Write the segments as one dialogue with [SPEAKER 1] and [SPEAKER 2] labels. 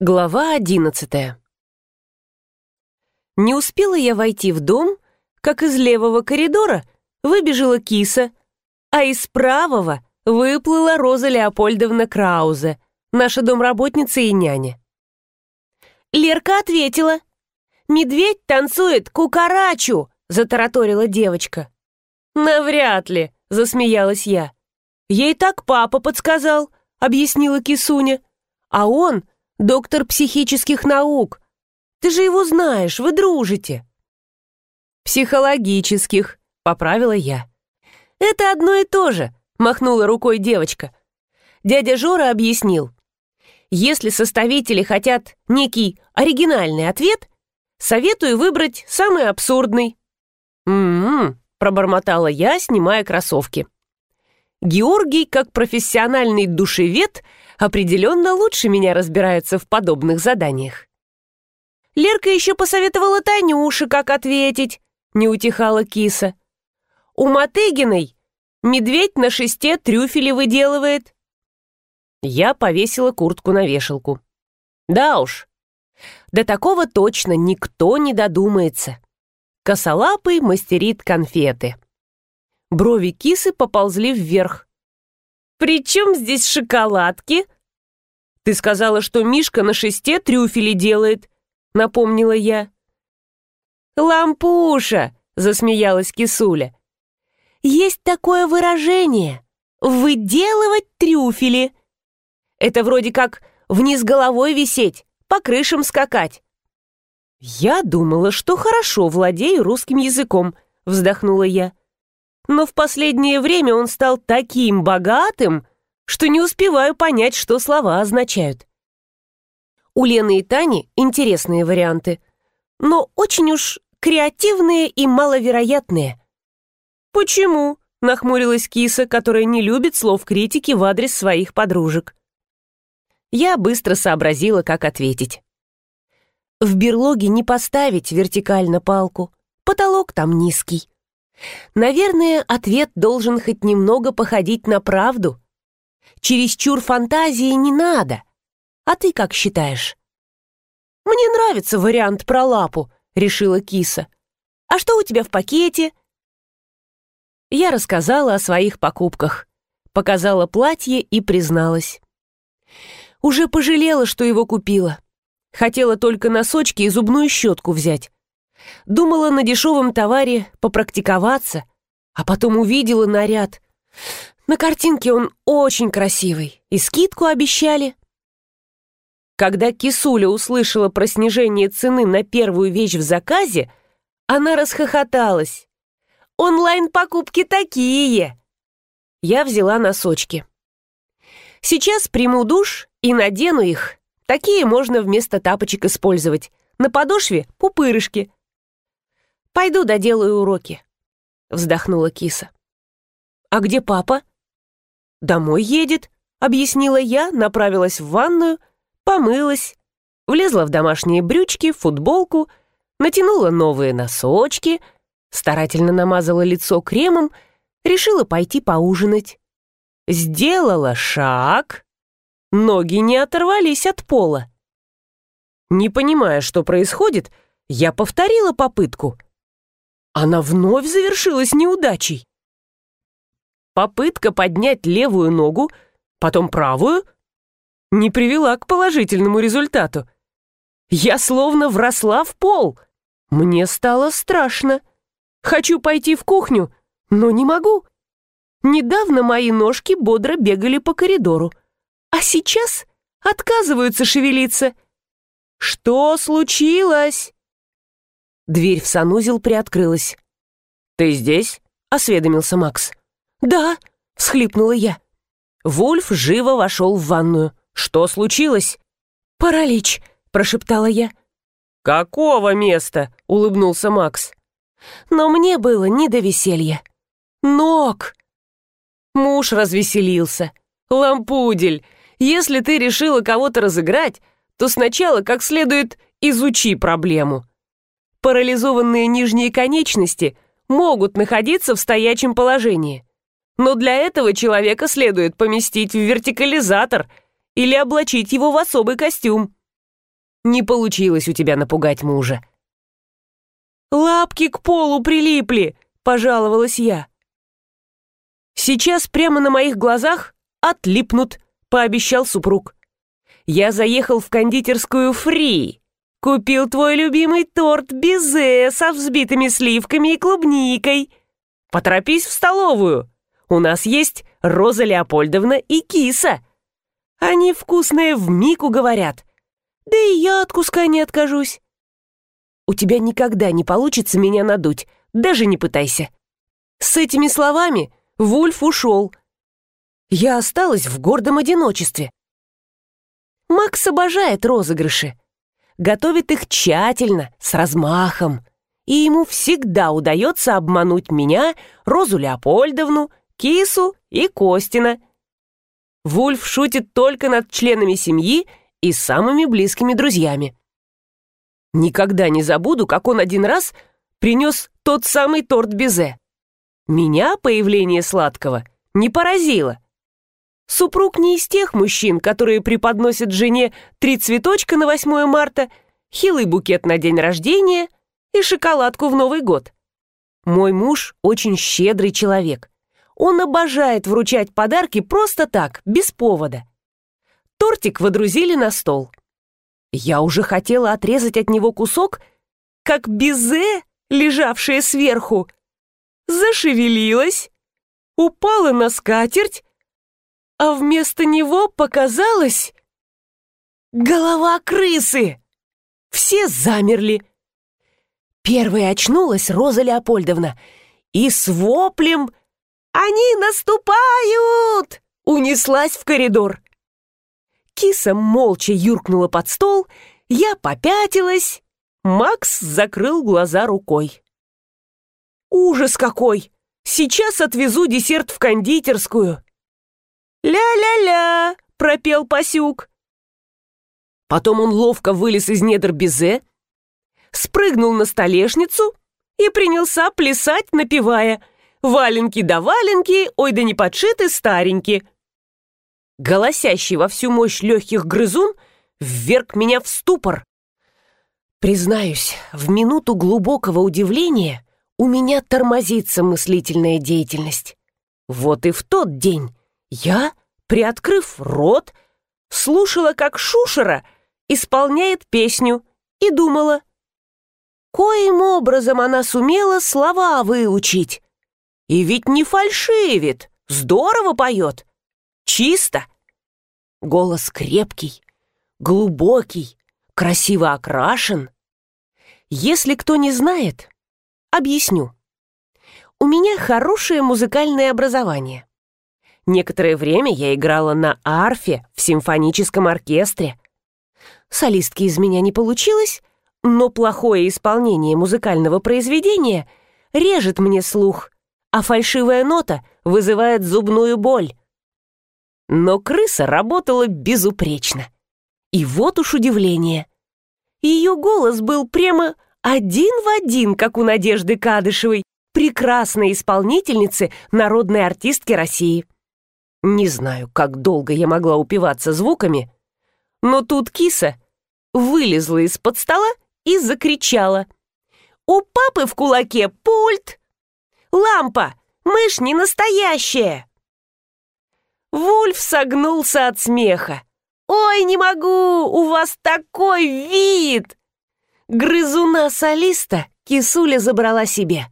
[SPEAKER 1] Глава одиннадцатая. Не успела я войти в дом, как из левого коридора выбежала киса, а из правого выплыла Роза Леопольдовна Краузе, наша домработница и няня. Лерка ответила. «Медведь танцует кукарачу!» — затараторила девочка. «Навряд ли!» — засмеялась я. «Ей так папа подсказал», — объяснила кисуня. «А он доктор психических наук. Ты же его знаешь, вы дружите». «Психологических», — поправила я. «Это одно и то же», — махнула рукой девочка. Дядя Жора объяснил. «Если составители хотят некий оригинальный ответ, советую выбрать самый абсурдный». «М-м-м», пробормотала я, снимая кроссовки. Георгий, как профессиональный душевед, определенно лучше меня разбирается в подобных заданиях. Лерка еще посоветовала Танюше, как ответить, не утихала киса. У Матыгиной медведь на шесте трюфели выделывает. Я повесила куртку на вешалку. Да уж, до такого точно никто не додумается. Косолапый мастерит конфеты. Брови кисы поползли вверх. «При чем здесь шоколадки?» «Ты сказала, что Мишка на шесте трюфели делает», — напомнила я. «Лампуша!» — засмеялась кисуля. «Есть такое выражение — выделывать трюфели. Это вроде как вниз головой висеть, по крышам скакать». «Я думала, что хорошо владею русским языком», — вздохнула я но в последнее время он стал таким богатым, что не успеваю понять, что слова означают. У Лены и Тани интересные варианты, но очень уж креативные и маловероятные. «Почему?» — нахмурилась киса, которая не любит слов критики в адрес своих подружек. Я быстро сообразила, как ответить. В берлоге не поставить вертикально палку, потолок там низкий. Наверное, ответ должен хоть немного походить на правду. Чересчур фантазии не надо. А ты как считаешь? Мне нравится вариант про лапу, решила киса. А что у тебя в пакете? Я рассказала о своих покупках, показала платье и призналась. Уже пожалела, что его купила. Хотела только носочки и зубную щетку взять. Думала на дешевом товаре попрактиковаться, а потом увидела наряд. На картинке он очень красивый, и скидку обещали. Когда Кисуля услышала про снижение цены на первую вещь в заказе, она расхохоталась. «Онлайн-покупки такие!» Я взяла носочки. Сейчас приму душ и надену их. Такие можно вместо тапочек использовать. На подошве пупырышки, Пойду доделаю уроки», — вздохнула киса. «А где папа?» «Домой едет», — объяснила я, направилась в ванную, помылась, влезла в домашние брючки, футболку, натянула новые носочки, старательно намазала лицо кремом, решила пойти поужинать. Сделала шаг, ноги не оторвались от пола. Не понимая, что происходит, я повторила попытку — она вновь завершилась неудачей. Попытка поднять левую ногу, потом правую, не привела к положительному результату. Я словно вросла в пол. Мне стало страшно. Хочу пойти в кухню, но не могу. Недавно мои ножки бодро бегали по коридору, а сейчас отказываются шевелиться. Что случилось? Дверь в санузел приоткрылась. «Ты здесь?» — осведомился Макс. «Да», — всхлипнула я. Вульф живо вошел в ванную. «Что случилось?» «Паралич», — прошептала я. «Какого места?» — улыбнулся Макс. Но мне было не до веселья. «Ног!» Муж развеселился. «Лампудель, если ты решила кого-то разыграть, то сначала как следует изучи проблему парализованные нижние конечности могут находиться в стоячем положении. Но для этого человека следует поместить в вертикализатор или облачить его в особый костюм. Не получилось у тебя напугать мужа. «Лапки к полу прилипли!» — пожаловалась я. «Сейчас прямо на моих глазах отлипнут», — пообещал супруг. «Я заехал в кондитерскую «Фри», купил твой любимый торт безе со взбитыми сливками и клубникой. Поторопись в столовую, у нас есть Роза Леопольдовна и киса. Они вкусные в мику говорят. Да и я от куска не откажусь. У тебя никогда не получится меня надуть, даже не пытайся. С этими словами Вульф ушел. Я осталась в гордом одиночестве. Макс обожает розыгрыши. Готовит их тщательно, с размахом. И ему всегда удается обмануть меня, Розу Леопольдовну, Кису и Костина. Вульф шутит только над членами семьи и самыми близкими друзьями. Никогда не забуду, как он один раз принес тот самый торт безе. Меня появление сладкого не поразило. Супруг не из тех мужчин, которые преподносят жене три цветочка на 8 марта, хилый букет на день рождения и шоколадку в Новый год. Мой муж очень щедрый человек. Он обожает вручать подарки просто так, без повода. Тортик водрузили на стол. Я уже хотела отрезать от него кусок, как безе, лежавшее сверху, зашевелилась, упала на скатерть, а вместо него показалась голова крысы. Все замерли. Первой очнулась Роза Леопольдовна и с воплем «Они наступают!» унеслась в коридор. Киса молча юркнула под стол, я попятилась. Макс закрыл глаза рукой. «Ужас какой! Сейчас отвезу десерт в кондитерскую!» «Ля-ля-ля!» — пропел Пасюк. Потом он ловко вылез из недр безе, спрыгнул на столешницу и принялся плясать, напевая «Валенки да валенки, ой да не подшиты старенькие!» голосящий во всю мощь легких грызун, вверг меня в ступор. Признаюсь, в минуту глубокого удивления у меня тормозится мыслительная деятельность. Вот и в тот день я, приоткрыв рот, слушала, как Шушера исполняет песню и думала, коим образом она сумела слова выучить. И ведь не фальшивит, здорово поет чисто. Голос крепкий, глубокий, красиво окрашен. Если кто не знает, объясню. У меня хорошее музыкальное образование. Некоторое время я играла на арфе в симфоническом оркестре. Солистки из меня не получилось, но плохое исполнение музыкального произведения режет мне слух, а фальшивая нота вызывает зубную боль. Но крыса работала безупречно. И вот уж удивление. Ее голос был прямо один в один, как у Надежды Кадышевой, прекрасной исполнительницы, народной артистки России. Не знаю, как долго я могла упиваться звуками, но тут киса вылезла из-под стола и закричала. «У папы в кулаке пульт! Лампа! Мышь не настоящая!» Вульф согнулся от смеха. «Ой, не могу! У вас такой вид!» Грызуна-солиста кисуля забрала себе.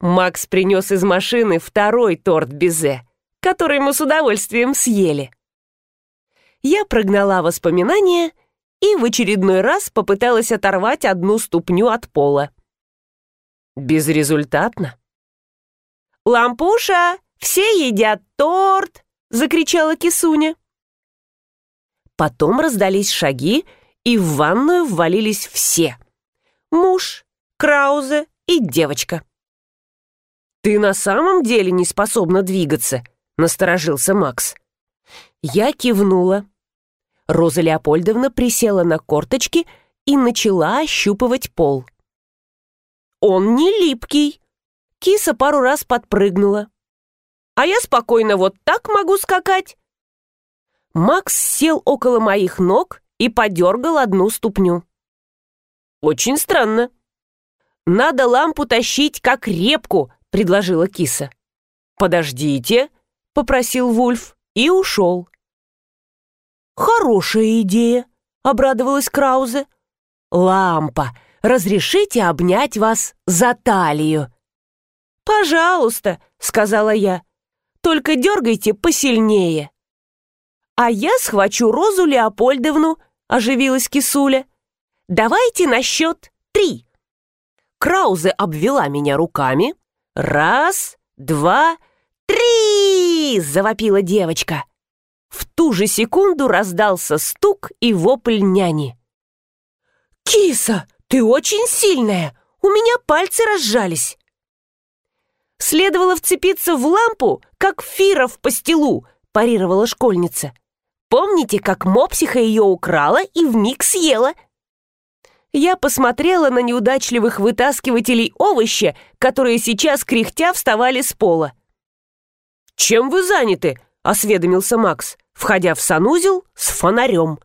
[SPEAKER 1] Макс принес из машины второй торт безе, который мы с удовольствием съели. Я прогнала воспоминания и в очередной раз попыталась оторвать одну ступню от пола. Безрезультатно. «Лампуша, все едят торт!» — закричала кисуня. Потом раздались шаги, и в ванную ввалились все. Муж, Краузе и девочка. «Ты на самом деле не способна двигаться?» — насторожился Макс. Я кивнула. Роза Леопольдовна присела на корточки и начала ощупывать пол. «Он не липкий!» Киса пару раз подпрыгнула а я спокойно вот так могу скакать». Макс сел около моих ног и подергал одну ступню. Очень странно. Надо лампу тащить как репку, предложила киса. Подождите, попросил Вульф и ушел. Хорошая идея, обрадовалась Краузе. Лампа, разрешите обнять вас за талию. «Пожалуйста», — сказала я, — «только дергайте посильнее». «А я схвачу Розу Леопольдовну», — оживилась кисуля. «Давайте на счет три». Краузе обвела меня руками. «Раз, два, три!» — завопила девочка. В ту же секунду раздался стук и вопль няни. «Киса, ты очень сильная! У меня пальцы разжались!» Следовало вцепиться в лампу, как Фира в пастилу, парировала школьница. Помните, как мопсиха ее украла и вмиг съела? Я посмотрела на неудачливых вытаскивателей овоща, которые сейчас кряхтя вставали с пола. «Чем вы заняты?» — осведомился Макс, входя в санузел с фонарем.